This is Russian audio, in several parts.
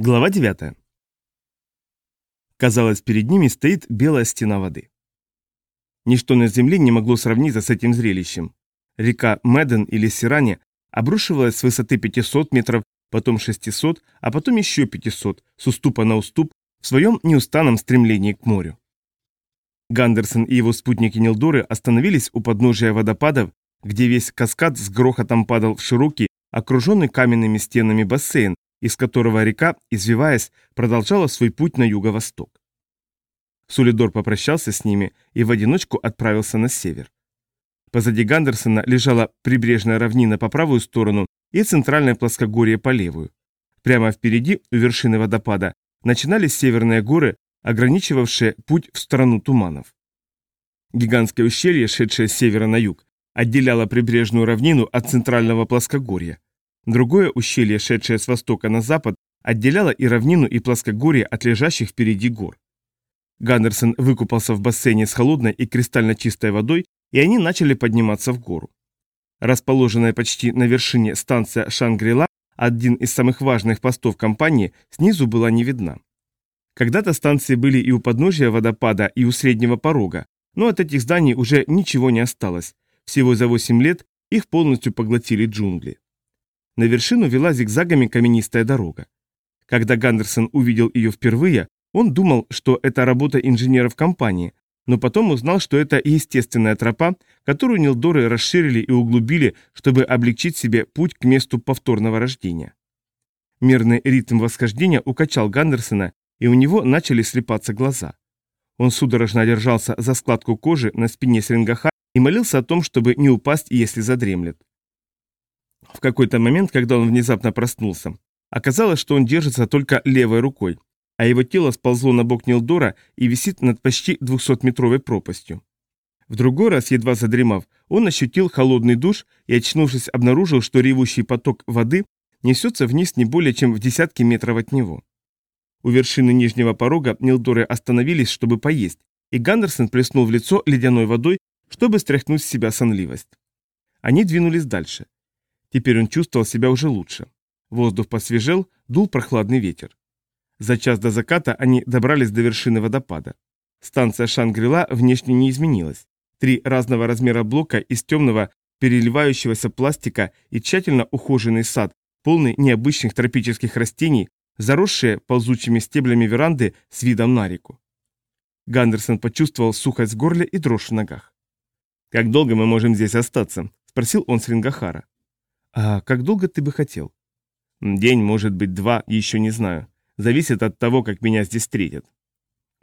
Глава 9. Казалось, перед ними стоит белая стена воды. Ничто на земле не могло сравниться с этим зрелищем. Река Меден или Сиране обрушивалась с высоты 500 метров, потом 600, а потом еще 500, с уступа на уступ, в своем неустанном стремлении к морю. Гандерсон и его спутники Нилдоры остановились у подножия водопадов, где весь каскад с грохотом падал в широкий, окруженный каменными стенами бассейн, из которого река, извиваясь, продолжала свой путь на юго-восток. Сулидор попрощался с ними и в одиночку отправился на север. Позади Гандерсона лежала прибрежная равнина по правую сторону и центральное плоскогорье по левую. Прямо впереди, у вершины водопада, начинались северные горы, ограничивавшие путь в сторону туманов. Гигантское ущелье, шедшее с севера на юг, отделяло прибрежную равнину от центрального плоскогорья. Другое ущелье, шедшее с востока на запад, отделяло и равнину, и плоскогорье от лежащих впереди гор. Гандерсон выкупался в бассейне с холодной и кристально чистой водой, и они начали подниматься в гору. Расположенная почти на вершине станция Шангрила, один из самых важных постов компании, снизу была не видна. Когда-то станции были и у подножия водопада, и у среднего порога, но от этих зданий уже ничего не осталось. Всего за 8 лет их полностью поглотили джунгли. На вершину вела зигзагами каменистая дорога. Когда Гандерсон увидел ее впервые, он думал, что это работа инженеров компании, но потом узнал, что это естественная тропа, которую Нилдоры расширили и углубили, чтобы облегчить себе путь к месту повторного рождения. Мерный ритм восхождения укачал Гандерсона, и у него начали слепаться глаза. Он судорожно держался за складку кожи на спине Срингаха и молился о том, чтобы не упасть, если задремлет. В какой-то момент, когда он внезапно проснулся, оказалось, что он держится только левой рукой, а его тело сползло на бок Нилдора и висит над почти 200-метровой пропастью. В другой раз, едва задремав, он ощутил холодный душ и, очнувшись, обнаружил, что ревущий поток воды несется вниз не более чем в десятки метров от него. У вершины нижнего порога Нилдоры остановились, чтобы поесть, и Гандерсон плеснул в лицо ледяной водой, чтобы стряхнуть с себя сонливость. Они двинулись дальше. Теперь он чувствовал себя уже лучше. Воздух посвежел, дул прохладный ветер. За час до заката они добрались до вершины водопада. Станция Шангрила внешне не изменилась. Три разного размера блока из темного, переливающегося пластика и тщательно ухоженный сад, полный необычных тропических растений, заросшие ползучими стеблями веранды с видом на реку. Гандерсон почувствовал сухость в горле и дрожь в ногах. «Как долго мы можем здесь остаться?» – спросил он Срингахара. «А как долго ты бы хотел?» «День, может быть, два, еще не знаю. Зависит от того, как меня здесь встретят».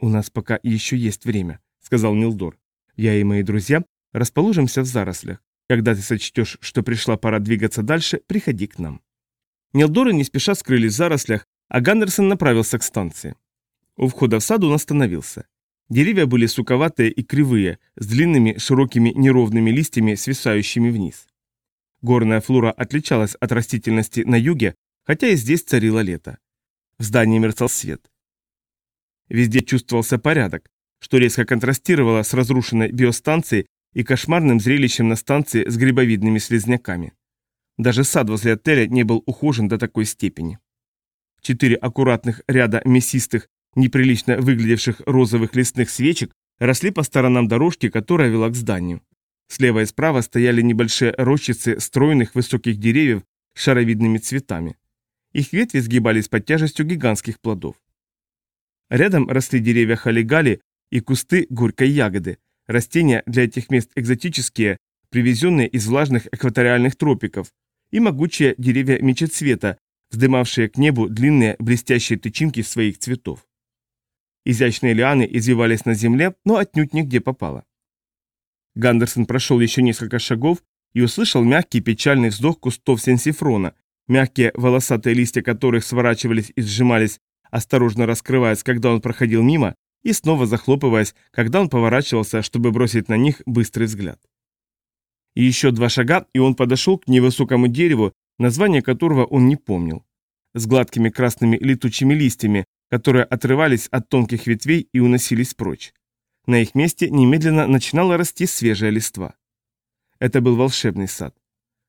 «У нас пока еще есть время», — сказал Нилдор. «Я и мои друзья расположимся в зарослях. Когда ты сочтешь, что пришла пора двигаться дальше, приходи к нам». Нилдоры не спеша скрылись в зарослях, а Гандерсон направился к станции. У входа в сад он остановился. Деревья были суковатые и кривые, с длинными, широкими, неровными листьями, свисающими вниз. Горная флора отличалась от растительности на юге, хотя и здесь царило лето. В здании мерцал свет. Везде чувствовался порядок, что резко контрастировало с разрушенной биостанцией и кошмарным зрелищем на станции с грибовидными слизняками. Даже сад возле отеля не был ухожен до такой степени. Четыре аккуратных ряда мясистых, неприлично выглядевших розовых лесных свечек росли по сторонам дорожки, которая вела к зданию. Слева и справа стояли небольшие рощицы стройных высоких деревьев с шаровидными цветами. Их ветви сгибались под тяжестью гигантских плодов. Рядом росли деревья халигали и кусты горькой ягоды, растения для этих мест экзотические, привезенные из влажных экваториальных тропиков, и могучие деревья мечецвета, вздымавшие к небу длинные блестящие тычинки своих цветов. Изящные лианы извивались на земле, но отнюдь нигде попало. Гандерсон прошел еще несколько шагов и услышал мягкий печальный вздох кустов сенсифрона, мягкие волосатые листья которых сворачивались и сжимались, осторожно раскрываясь, когда он проходил мимо, и снова захлопываясь, когда он поворачивался, чтобы бросить на них быстрый взгляд. Еще два шага, и он подошел к невысокому дереву, название которого он не помнил. С гладкими красными летучими листьями, которые отрывались от тонких ветвей и уносились прочь. На их месте немедленно начинала расти свежая листва. Это был волшебный сад.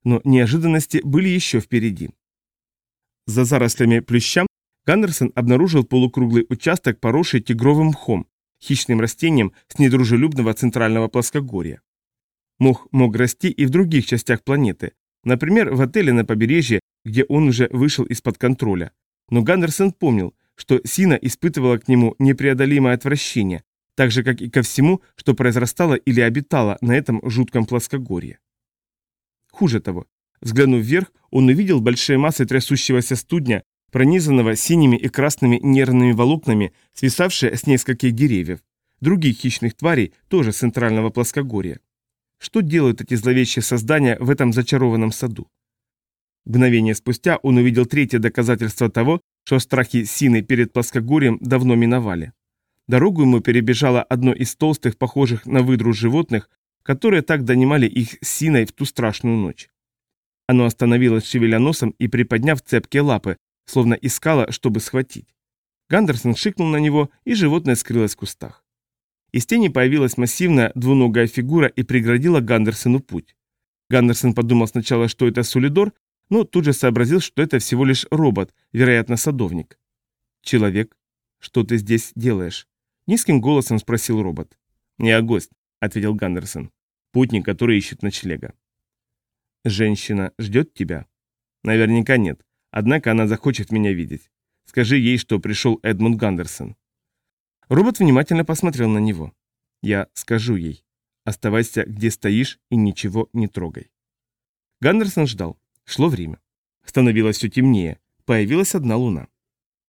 Но неожиданности были еще впереди. За зарослями плюща Гандерсон обнаружил полукруглый участок, поросший тигровым мхом, хищным растением с недружелюбного центрального плоскогорья. Мох мог расти и в других частях планеты, например, в отеле на побережье, где он уже вышел из-под контроля. Но Гандерсон помнил, что Сина испытывала к нему непреодолимое отвращение, так же, как и ко всему, что произрастало или обитало на этом жутком плоскогорье. Хуже того, взглянув вверх, он увидел большие массы трясущегося студня, пронизанного синими и красными нервными волокнами, свисавшие с нескольких деревьев, других хищных тварей, тоже центрального плоскогорья. Что делают эти зловещие создания в этом зачарованном саду? Мгновение спустя он увидел третье доказательство того, что страхи Сины перед плоскогорьем давно миновали. Дорогу ему перебежало одно из толстых, похожих на выдру животных, которые так донимали их Синой в ту страшную ночь. Оно остановилось, шевеля носом и приподняв цепкие лапы, словно искало, чтобы схватить. Гандерсон шикнул на него, и животное скрылось в кустах. Из тени появилась массивная двуногая фигура и преградила Гандерсону путь. Гандерсон подумал сначала, что это Сулидор, но тут же сообразил, что это всего лишь робот, вероятно, садовник. «Человек, что ты здесь делаешь?» Низким голосом спросил робот. «Я гость», — ответил Гандерсон. «Путник, который ищет ночлега». «Женщина ждет тебя?» «Наверняка нет. Однако она захочет меня видеть. Скажи ей, что пришел Эдмунд Гандерсон». Робот внимательно посмотрел на него. «Я скажу ей. Оставайся, где стоишь, и ничего не трогай». Гандерсон ждал. Шло время. Становилось все темнее. Появилась одна луна.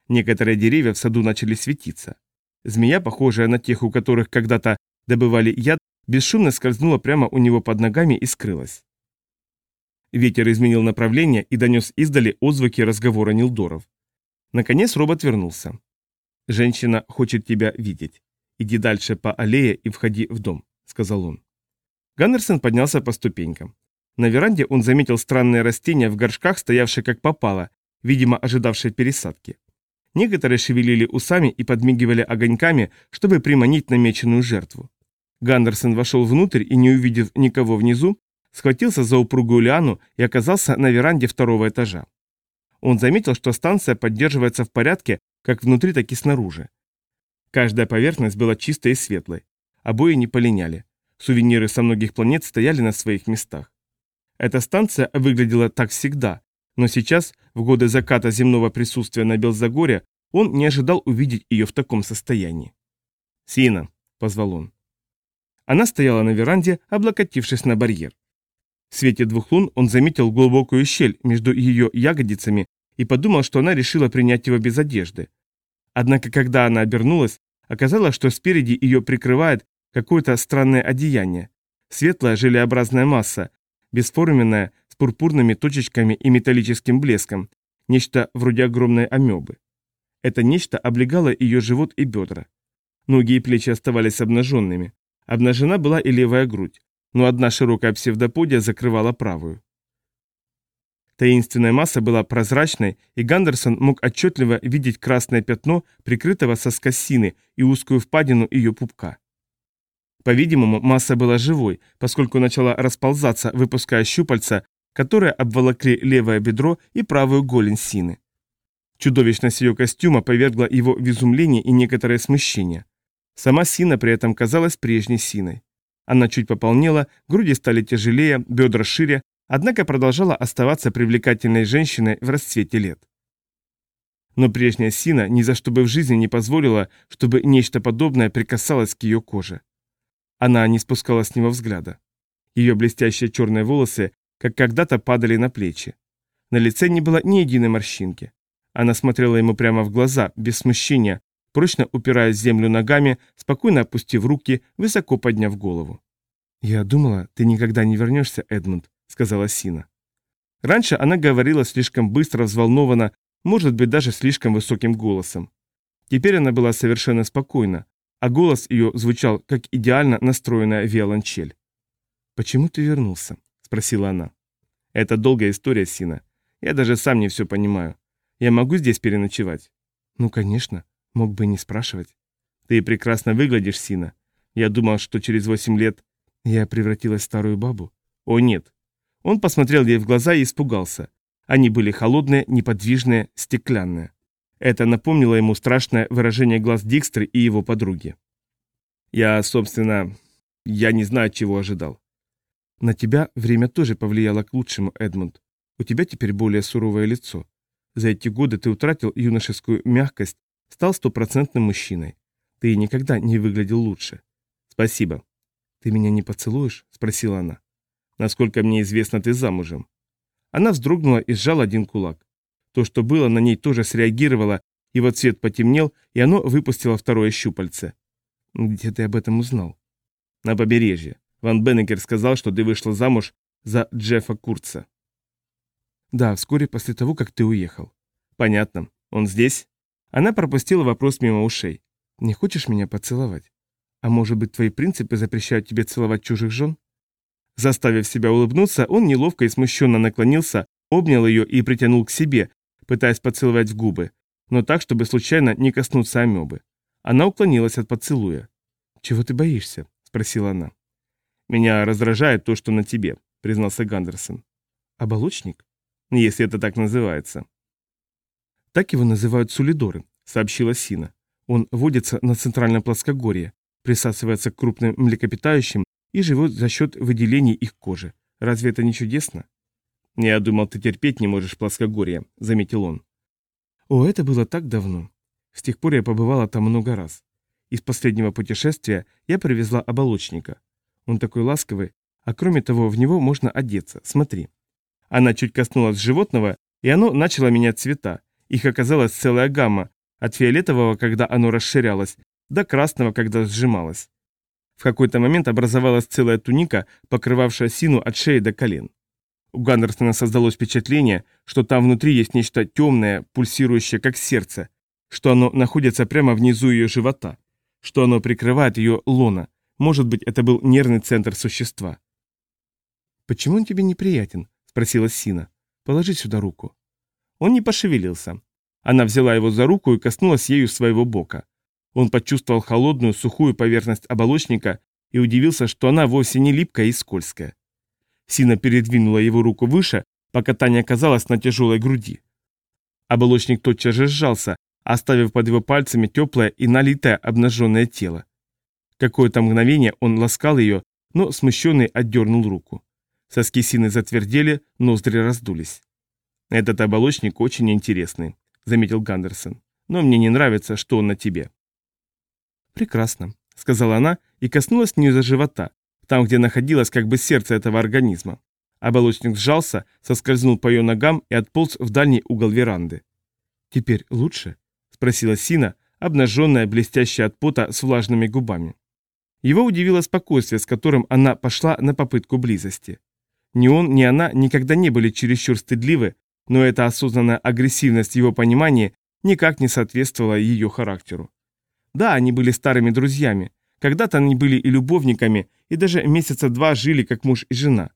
Некоторые деревья в саду начали светиться. Змея, похожая на тех, у которых когда-то добывали яд, бесшумно скользнула прямо у него под ногами и скрылась. Ветер изменил направление и донес издали отзвуки разговора Нилдоров. Наконец робот вернулся. «Женщина хочет тебя видеть. Иди дальше по аллее и входи в дом», — сказал он. Ганнерсон поднялся по ступенькам. На веранде он заметил странные растения в горшках, стоявшие как попало, видимо, ожидавшие пересадки. Некоторые шевелили усами и подмигивали огоньками, чтобы приманить намеченную жертву. Гандерсон вошел внутрь и, не увидев никого внизу, схватился за упругую лиану и оказался на веранде второго этажа. Он заметил, что станция поддерживается в порядке как внутри, так и снаружи. Каждая поверхность была чистой и светлой. Обои не полиняли. Сувениры со многих планет стояли на своих местах. Эта станция выглядела так всегда, но сейчас, в годы заката земного присутствия на Белзагоре, он не ожидал увидеть ее в таком состоянии. «Сина», — позвал он. Она стояла на веранде, облокотившись на барьер. В свете двух лун он заметил глубокую щель между ее ягодицами и подумал, что она решила принять его без одежды. Однако, когда она обернулась, оказалось, что спереди ее прикрывает какое-то странное одеяние. Светлая желеобразная масса, бесформенная, с пурпурными точечками и металлическим блеском, нечто вроде огромной амебы. Это нечто облегало ее живот и бедра. Ноги и плечи оставались обнаженными. Обнажена была и левая грудь, но одна широкая псевдоподия закрывала правую. Таинственная масса была прозрачной, и Гандерсон мог отчетливо видеть красное пятно, прикрытого соска сины и узкую впадину ее пупка. По-видимому, масса была живой, поскольку начала расползаться, выпуская щупальца, которые обволокли левое бедро и правую голень Сины. Чудовищность ее костюма повергла его в изумление и некоторое смущение. Сама Сина при этом казалась прежней Синой. Она чуть пополнела, груди стали тяжелее, бедра шире, однако продолжала оставаться привлекательной женщиной в расцвете лет. Но прежняя Сина ни за что бы в жизни не позволила, чтобы нечто подобное прикасалось к ее коже. Она не спускала с него взгляда. Ее блестящие черные волосы, как когда-то, падали на плечи. На лице не было ни единой морщинки. Она смотрела ему прямо в глаза, без смущения, прочно упираясь в землю ногами, спокойно опустив руки, высоко подняв голову. «Я думала, ты никогда не вернешься, Эдмунд», — сказала Сина. Раньше она говорила слишком быстро, взволнованно, может быть, даже слишком высоким голосом. Теперь она была совершенно спокойна, а голос ее звучал, как идеально настроенная виолончель. «Почему ты вернулся?» – спросила она. «Это долгая история, Сина. Я даже сам не все понимаю. Я могу здесь переночевать?» «Ну, конечно. Мог бы не спрашивать». «Ты прекрасно выглядишь, Сина. Я думал, что через восемь лет я превратилась в старую бабу». «О, нет». Он посмотрел ей в глаза и испугался. Они были холодные, неподвижные, стеклянные. Это напомнило ему страшное выражение глаз Дикстры и его подруги. «Я, собственно, я не знаю, чего ожидал». «На тебя время тоже повлияло к лучшему, Эдмунд. У тебя теперь более суровое лицо. За эти годы ты утратил юношескую мягкость, стал стопроцентным мужчиной. Ты никогда не выглядел лучше. Спасибо. Ты меня не поцелуешь? Спросила она. Насколько мне известно, ты замужем. Она вздрогнула и сжала один кулак. То, что было на ней, тоже среагировало, его цвет потемнел, и оно выпустило второе щупальце. Где ты об этом узнал? На побережье. Ван Беннекер сказал, что ты вышла замуж за Джеффа Курца. Да, вскоре после того, как ты уехал. Понятно. Он здесь? Она пропустила вопрос мимо ушей. Не хочешь меня поцеловать? А может быть, твои принципы запрещают тебе целовать чужих жен? Заставив себя улыбнуться, он неловко и смущенно наклонился, обнял ее и притянул к себе, пытаясь поцеловать в губы, но так, чтобы случайно не коснуться амебы. Она уклонилась от поцелуя. «Чего ты боишься?» – спросила она. «Меня раздражает то, что на тебе», – признался Гандерсон. «Оболочник?» «Если это так называется». «Так его называют сулидоры», – сообщила Сина. «Он водится на центральном плоскогорье, присасывается к крупным млекопитающим и живет за счет выделений их кожи. Разве это не чудесно? «Я думал, ты терпеть не можешь плоскогорье», — заметил он. О, это было так давно. С тех пор я побывала там много раз. Из последнего путешествия я привезла оболочника. Он такой ласковый, а кроме того, в него можно одеться. Смотри. Она чуть коснулась животного, и оно начало менять цвета. Их оказалась целая гамма, от фиолетового, когда оно расширялось, до красного, когда сжималось. В какой-то момент образовалась целая туника, покрывавшая сину от шеи до колен. У Гандерсона создалось впечатление, что там внутри есть нечто темное, пульсирующее как сердце, что оно находится прямо внизу ее живота, что оно прикрывает ее лона. Может быть, это был нервный центр существа. «Почему он тебе неприятен?» – спросила Сина. «Положи сюда руку». Он не пошевелился. Она взяла его за руку и коснулась ею своего бока. Он почувствовал холодную, сухую поверхность оболочника и удивился, что она вовсе не липкая и скользкая. Сина передвинула его руку выше, пока та не оказалась на тяжелой груди. Оболочник тотчас же сжался, оставив под его пальцами теплое и налитое обнаженное тело. Какое-то мгновение он ласкал ее, но смущенный отдернул руку. Соски Сины затвердели, ноздри раздулись. «Этот оболочник очень интересный», — заметил Гандерсон. «Но мне не нравится, что он на тебе». «Прекрасно», — сказала она и коснулась низа живота, там, где находилось как бы сердце этого организма. Оболочник сжался, соскользнул по ее ногам и отполз в дальний угол веранды. «Теперь лучше?» — спросила Сина, обнаженная, блестящая от пота с влажными губами. Его удивило спокойствие, с которым она пошла на попытку близости. Ни он, ни она никогда не были чересчур стыдливы, но эта осознанная агрессивность его понимании никак не соответствовала ее характеру. Да, они были старыми друзьями, когда-то они были и любовниками, и даже месяца два жили как муж и жена.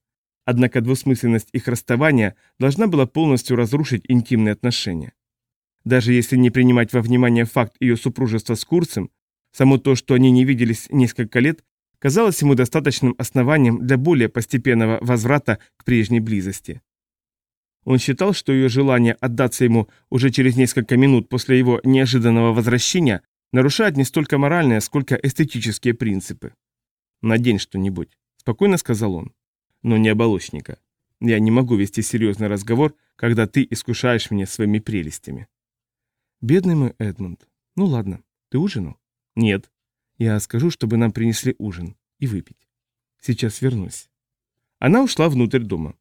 Однако двусмысленность их расставания должна была полностью разрушить интимные отношения. Даже если не принимать во внимание факт ее супружества с Курцем, само то, что они не виделись несколько лет, казалось ему достаточным основанием для более постепенного возврата к прежней близости. Он считал, что ее желание отдаться ему уже через несколько минут после его неожиданного возвращения нарушает не столько моральные, сколько эстетические принципы. «Надень что-нибудь», — спокойно сказал он. «Но не оболочника. Я не могу вести серьезный разговор, когда ты искушаешь меня своими прелестями». «Бедный мой Эдмунд. Ну ладно, ты ужинал?» «Нет». «Я скажу, чтобы нам принесли ужин и выпить. Сейчас вернусь». Она ушла внутрь дома.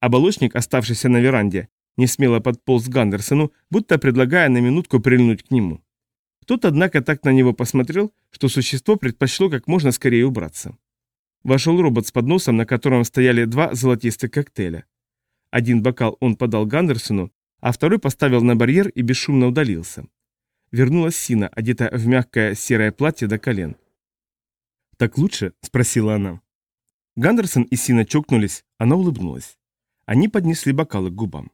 Оболочник, оставшийся на веранде, не смело подполз к Гандерсону, будто предлагая на минутку прильнуть к нему. Тот, однако, так на него посмотрел, что существо предпочло как можно скорее убраться. Вошел робот с подносом, на котором стояли два золотистых коктейля. Один бокал он подал Гандерсону, а второй поставил на барьер и бесшумно удалился. Вернулась Сина, одетая в мягкое серое платье до колен. «Так лучше?» – спросила она. Гандерсон и Сина чокнулись, она улыбнулась. Они поднесли бокалы к губам.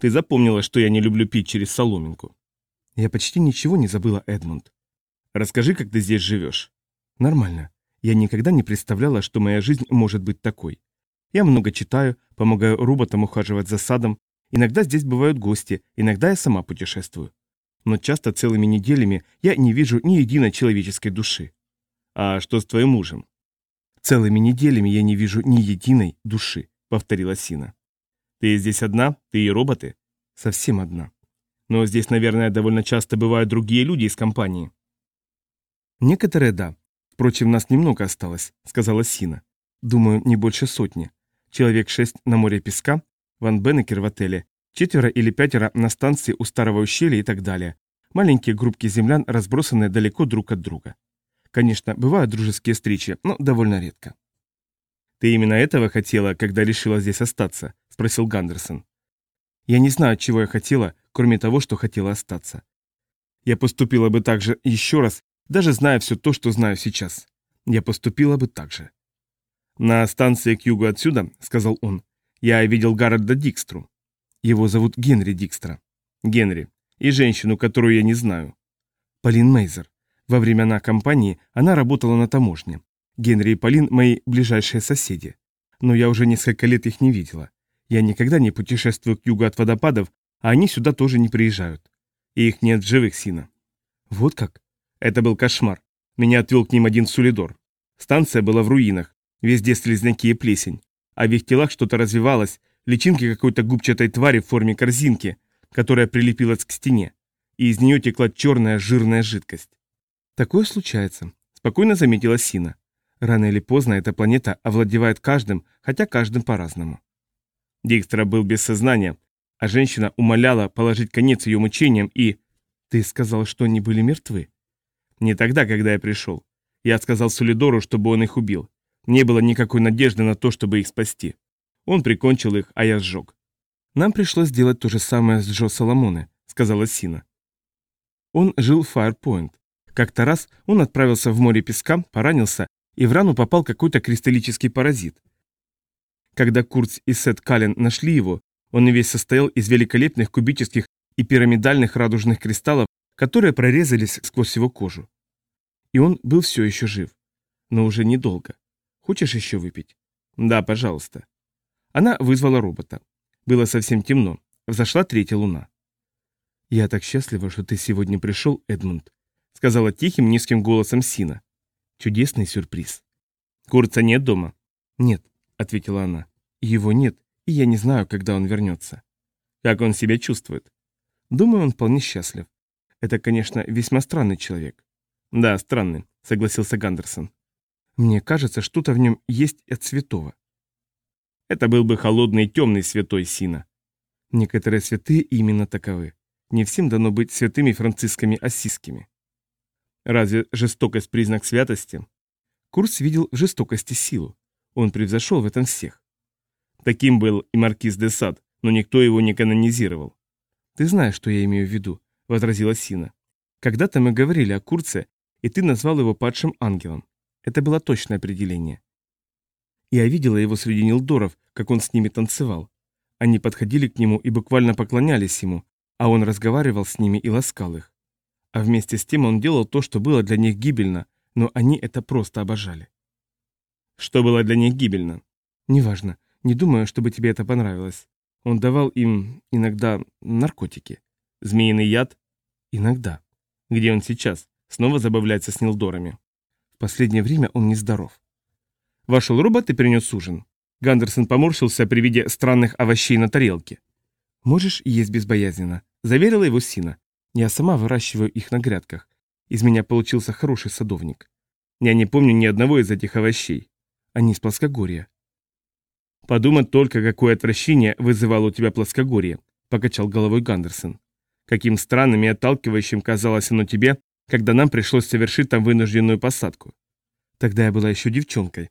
«Ты запомнила, что я не люблю пить через соломинку?» Я почти ничего не забыла, Эдмунд. Расскажи, как ты здесь живешь. Нормально. Я никогда не представляла, что моя жизнь может быть такой. Я много читаю, помогаю роботам ухаживать за садом. Иногда здесь бывают гости, иногда я сама путешествую. Но часто целыми неделями я не вижу ни единой человеческой души. А что с твоим мужем? Целыми неделями я не вижу ни единой души, повторила Сина. Ты здесь одна? Ты и роботы? Совсем одна. Но здесь, наверное, довольно часто бывают другие люди из компании. Некоторые да. Впрочем, нас немного осталось, сказала Сина. Думаю, не больше сотни. Человек шесть на море песка, Ван Беннекер в отеле, четверо или пятеро на станции у старого ущелья и так далее. Маленькие группки землян, разбросанные далеко друг от друга. Конечно, бывают дружеские встречи, но довольно редко. «Ты именно этого хотела, когда решила здесь остаться?» – спросил Гандерсон. «Я не знаю, чего я хотела, кроме того, что хотела остаться. Я поступила бы так же еще раз, даже зная все то, что знаю сейчас. Я поступила бы так же». «На станции к югу отсюда», — сказал он, — «я видел Гарольда Дикстру. Его зовут Генри Дикстра. Генри. И женщину, которую я не знаю. Полин Мейзер. Во времена кампании она работала на таможне. Генри и Полин – мои ближайшие соседи. Но я уже несколько лет их не видела. Я никогда не путешествую к югу от водопадов, а они сюда тоже не приезжают. И их нет в живых, Сина. Вот как? Это был кошмар. Меня отвел к ним один Сулидор. Станция была в руинах, везде слизняки и плесень. А в их телах что-то развивалось, личинки какой-то губчатой твари в форме корзинки, которая прилепилась к стене, и из нее текла черная жирная жидкость. Такое случается, спокойно заметила Сина. Рано или поздно эта планета овладевает каждым, хотя каждым по-разному. Дикстра был без сознания, а женщина умоляла положить конец ее мучениям и... Ты сказал, что они были мертвы? Не тогда, когда я пришел. Я сказал Сулидору, чтобы он их убил. Не было никакой надежды на то, чтобы их спасти. Он прикончил их, а я сжег. Нам пришлось сделать то же самое с Джо Соломоне, сказала Сина. Он жил в Фаерпойнт. Как-то раз он отправился в море песка, поранился, и в рану попал какой-то кристаллический паразит. Когда Курц и Сет Каллен нашли его, он весь состоял из великолепных кубических и пирамидальных радужных кристаллов, которые прорезались сквозь его кожу. И он был все еще жив. Но уже недолго. Хочешь еще выпить? Да, пожалуйста. Она вызвала робота. Было совсем темно. Взошла третья луна. «Я так счастлива, что ты сегодня пришел, Эдмунд», — сказала тихим низким голосом Сина. «Чудесный сюрприз». «Курца нет дома?» «Нет», — ответила она. «Его нет, и я не знаю, когда он вернется». «Как он себя чувствует?» «Думаю, он вполне счастлив. Это, конечно, весьма странный человек». «Да, странный», — согласился Гандерсон. «Мне кажется, что-то в нем есть от святого». Это был бы холодный и темный святой Сина. Некоторые святые именно таковы. Не всем дано быть святыми францисками ассизскими. Разве жестокость признак святости? Курс видел в жестокости силу. Он превзошел в этом всех. Таким был и маркиз де Сад, но никто его не канонизировал. «Ты знаешь, что я имею в виду», — возразила Сина. «Когда-то мы говорили о Курце, и ты назвал его падшим ангелом. Это было точное определение. Я видела его среди Нилдоров, как он с ними танцевал. Они подходили к нему и буквально поклонялись ему, а он разговаривал с ними и ласкал их. А вместе с тем он делал то, что было для них гибельно, но они это просто обожали. Что было для них гибельно? Неважно. Не думаю, чтобы тебе это понравилось. Он давал им иногда наркотики. Змеиный яд? Иногда. Где он сейчас? Снова забавляется с Нилдорами. В последнее время он нездоров. Вошел робот и принес ужин. Гандерсон поморщился при виде странных овощей на тарелке. «Можешь есть безбоязненно», — заверила его Сина. «Я сама выращиваю их на грядках. Из меня получился хороший садовник. Я не помню ни одного из этих овощей. Они из плоскогорья». «Подумать только, какое отвращение вызывало у тебя плоскогорье», — покачал головой Гандерсон. «Каким странным и отталкивающим казалось оно тебе, когда нам пришлось совершить там вынужденную посадку». Тогда я была еще девчонкой.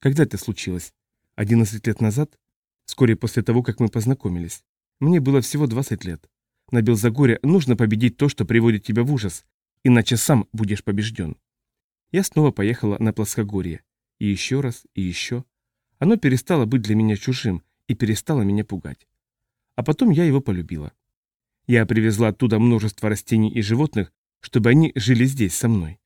Когда это случилось? 11 лет назад? Вскоре после того, как мы познакомились. Мне было всего 20 лет. На Белзагоре нужно победить то, что приводит тебя в ужас, иначе сам будешь побежден. Я снова поехала на плоскогорье. И еще раз, и еще. Оно перестало быть для меня чужим и перестало меня пугать. А потом я его полюбила. Я привезла оттуда множество растений и животных, чтобы они жили здесь со мной.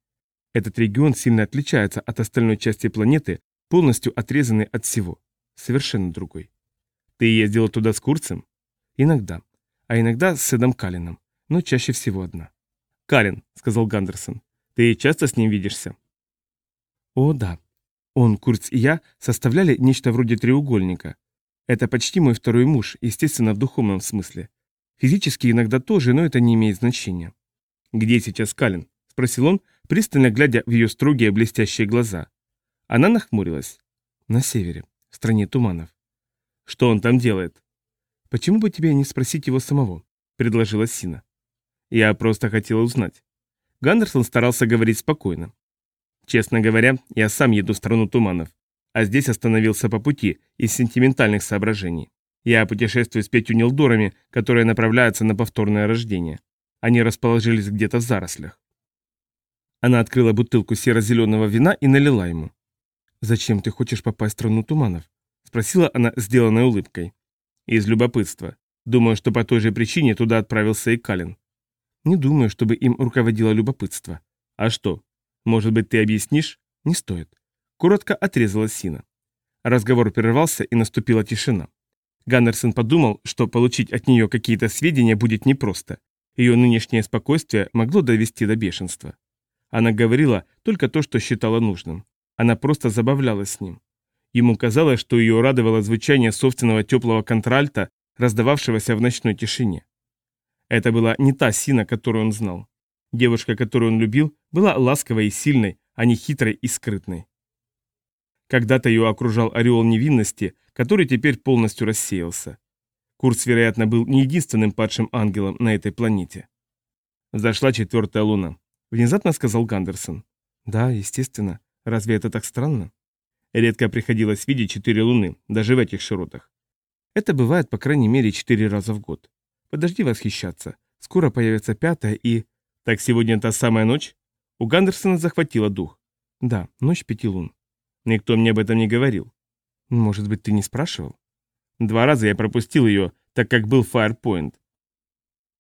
Этот регион сильно отличается от остальной части планеты полностью отрезанный от всего. Совершенно другой. Ты ездила туда с Курцем? Иногда. А иногда с Эдом Калином. но чаще всего одна. «Карен», — сказал Гандерсон, — «ты часто с ним видишься?» «О, да. Он, Курц и я составляли нечто вроде треугольника. Это почти мой второй муж, естественно, в духовном смысле. Физически иногда тоже, но это не имеет значения». «Где сейчас Калин?» — спросил он, пристально глядя в ее строгие блестящие глаза. Она нахмурилась. «На севере, в стране туманов». «Что он там делает?» «Почему бы тебе не спросить его самого?» — предложила Сина. «Я просто хотела узнать». Гандерсон старался говорить спокойно. «Честно говоря, я сам еду в страну туманов, а здесь остановился по пути из сентиментальных соображений. Я путешествую с пятью Нилдорами, которые направляются на повторное рождение. Они расположились где-то в зарослях. Она открыла бутылку серо-зеленого вина и налила ему. «Зачем ты хочешь попасть в страну туманов?» – спросила она, сделанной улыбкой. «Из любопытства. Думаю, что по той же причине туда отправился и Калин». «Не думаю, чтобы им руководило любопытство». «А что? Может быть, ты объяснишь?» «Не стоит». Коротко отрезала Сина. Разговор прервался, и наступила тишина. Ганнерсон подумал, что получить от нее какие-то сведения будет непросто. Ее нынешнее спокойствие могло довести до бешенства. Она говорила только то, что считала нужным. Она просто забавлялась с ним. Ему казалось, что ее радовало звучание собственного теплого контральта, раздававшегося в ночной тишине. Это была не та Сина, которую он знал. Девушка, которую он любил, была ласковой и сильной, а не хитрой и скрытной. Когда-то ее окружал ореол невинности, который теперь полностью рассеялся. Курс, вероятно, был не единственным падшим ангелом на этой планете. Зашла четвертая луна. Внезапно сказал Гандерсон. Да, естественно. Разве это так странно? Редко приходилось видеть четыре луны, даже в этих широтах. Это бывает по крайней мере четыре раза в год. Подожди восхищаться. Скоро появится пятая и... Так сегодня та самая ночь? У Гандерсона захватило дух. Да, ночь пяти лун. Никто мне об этом не говорил. Может быть, ты не спрашивал? Два раза я пропустил ее, так как был Firepoint.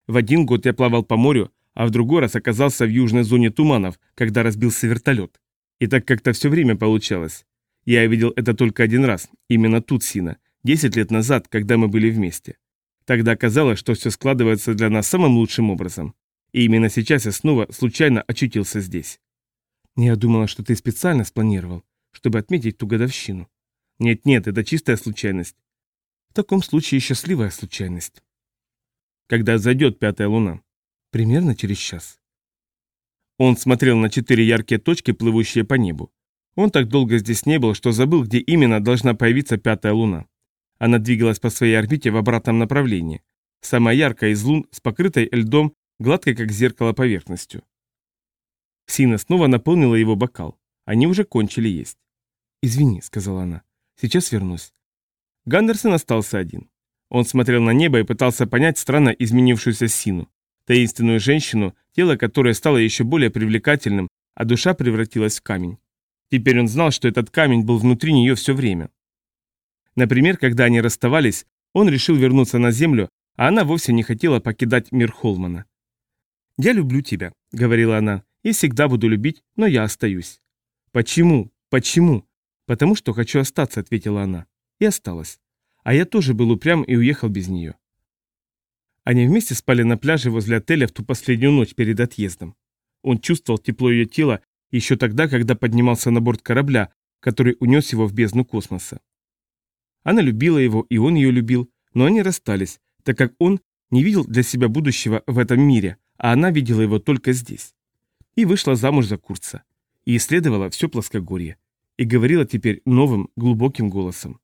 В один год я плавал по морю, а в другой раз оказался в южной зоне туманов, когда разбился вертолет. И так как-то все время получалось. Я видел это только один раз, именно тут, Сина, 10 лет назад, когда мы были вместе. Тогда казалось, что все складывается для нас самым лучшим образом. И именно сейчас я снова случайно очутился здесь. Я думала, что ты специально спланировал, чтобы отметить ту годовщину. Нет-нет, это чистая случайность. В таком случае счастливая случайность. Когда зайдет пятая луна? Примерно через час. Он смотрел на четыре яркие точки, плывущие по небу. Он так долго здесь не был, что забыл, где именно должна появиться пятая луна. Она двигалась по своей орбите в обратном направлении. Самая яркая из лун с покрытой льдом, гладкой как зеркало поверхностью. Сина снова наполнила его бокал. Они уже кончили есть. «Извини», — сказала она, — «сейчас вернусь». Гандерсон остался один. Он смотрел на небо и пытался понять странно изменившуюся Сину таинственную женщину, тело которой стало еще более привлекательным, а душа превратилась в камень. Теперь он знал, что этот камень был внутри нее все время. Например, когда они расставались, он решил вернуться на Землю, а она вовсе не хотела покидать мир Холмана. «Я люблю тебя», — говорила она, — «и всегда буду любить, но я остаюсь». «Почему? Почему?» «Потому что хочу остаться», — ответила она. И осталась. А я тоже был упрям и уехал без нее. Они вместе спали на пляже возле отеля в ту последнюю ночь перед отъездом. Он чувствовал тепло ее тела еще тогда, когда поднимался на борт корабля, который унес его в бездну космоса. Она любила его, и он ее любил, но они расстались, так как он не видел для себя будущего в этом мире, а она видела его только здесь. И вышла замуж за Курца. И исследовала все плоскогорье. И говорила теперь новым, глубоким голосом.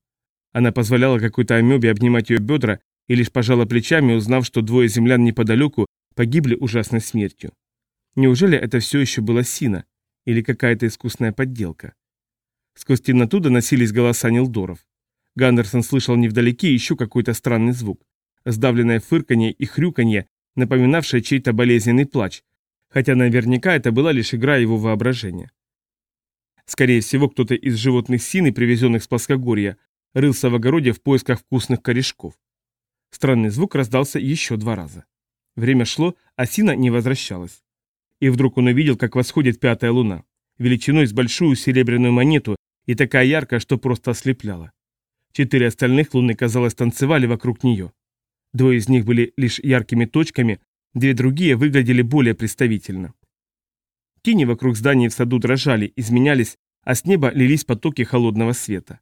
Она позволяла какой-то амебе обнимать ее бедра и лишь пожала плечами, узнав, что двое землян неподалеку погибли ужасной смертью. Неужели это все еще была Сина? Или какая-то искусная подделка? Сквозь темноту доносились голоса Нилдоров. Гандерсон слышал невдалеке еще какой-то странный звук. Сдавленное фырканье и хрюканье, напоминавшее чей-то болезненный плач, хотя наверняка это была лишь игра его воображения. Скорее всего, кто-то из животных сины, привезенных с плоскогорья, рылся в огороде в поисках вкусных корешков. Странный звук раздался еще два раза. Время шло, а Сина не возвращалась. И вдруг он увидел, как восходит пятая луна, величиной с большую серебряную монету и такая яркая, что просто ослепляла. Четыре остальных луны, казалось, танцевали вокруг нее. Двое из них были лишь яркими точками, Две другие выглядели более представительно. Тени вокруг зданий в саду дрожали, изменялись, а с неба лились потоки холодного света.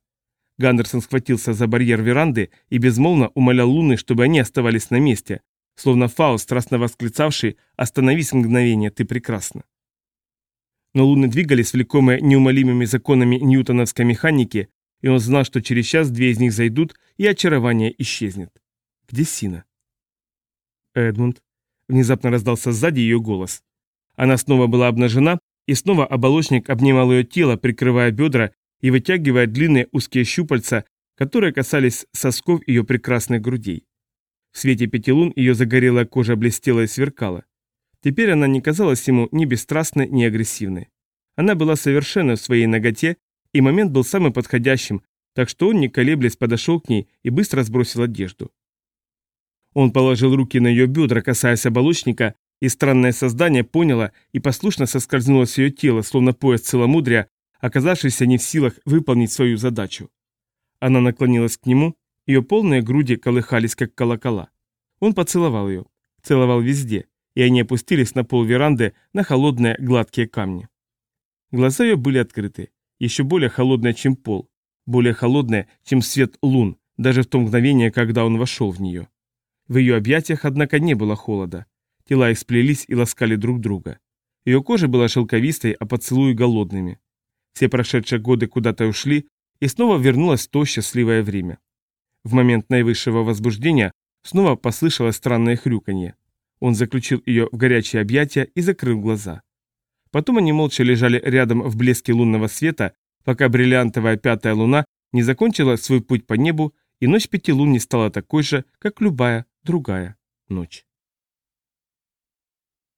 Гандерсон схватился за барьер веранды и безмолвно умолял Луны, чтобы они оставались на месте, словно Фауст, страстно восклицавший «Остановись мгновение, ты прекрасна». Но Луны двигались, влекомые неумолимыми законами ньютоновской механики, и он знал, что через час две из них зайдут, и очарование исчезнет. Где Сина? Эдмунд. Внезапно раздался сзади ее голос. Она снова была обнажена, и снова оболочник обнимал ее тело, прикрывая бедра и вытягивая длинные узкие щупальца, которые касались сосков ее прекрасных грудей. В свете пяти лун ее загорелая кожа блестела и сверкала. Теперь она не казалась ему ни бесстрастной, ни агрессивной. Она была совершенна в своей ноготе, и момент был самым подходящим, так что он, не колеблясь, подошел к ней и быстро сбросил одежду. Он положил руки на ее бедра, касаясь оболочника, и странное создание поняло и послушно соскользнуло с ее тела, словно пояс целомудрия, оказавшийся не в силах выполнить свою задачу. Она наклонилась к нему, ее полные груди колыхались, как колокола. Он поцеловал ее, целовал везде, и они опустились на пол веранды на холодные гладкие камни. Глаза ее были открыты, еще более холодные, чем пол, более холодные, чем свет лун, даже в то мгновение, когда он вошел в нее. В ее объятиях, однако, не было холода. Тела их сплелись и ласкали друг друга. Ее кожа была шелковистой, а поцелуи голодными. Все прошедшие годы куда-то ушли, и снова вернулось то счастливое время. В момент наивысшего возбуждения снова послышалось странное хрюканье. Он заключил ее в горячее объятия и закрыл глаза. Потом они молча лежали рядом в блеске лунного света, пока бриллиантовая пятая луна не закончила свой путь по небу, и ночь пяти лун не стала такой же, как любая другая ночь.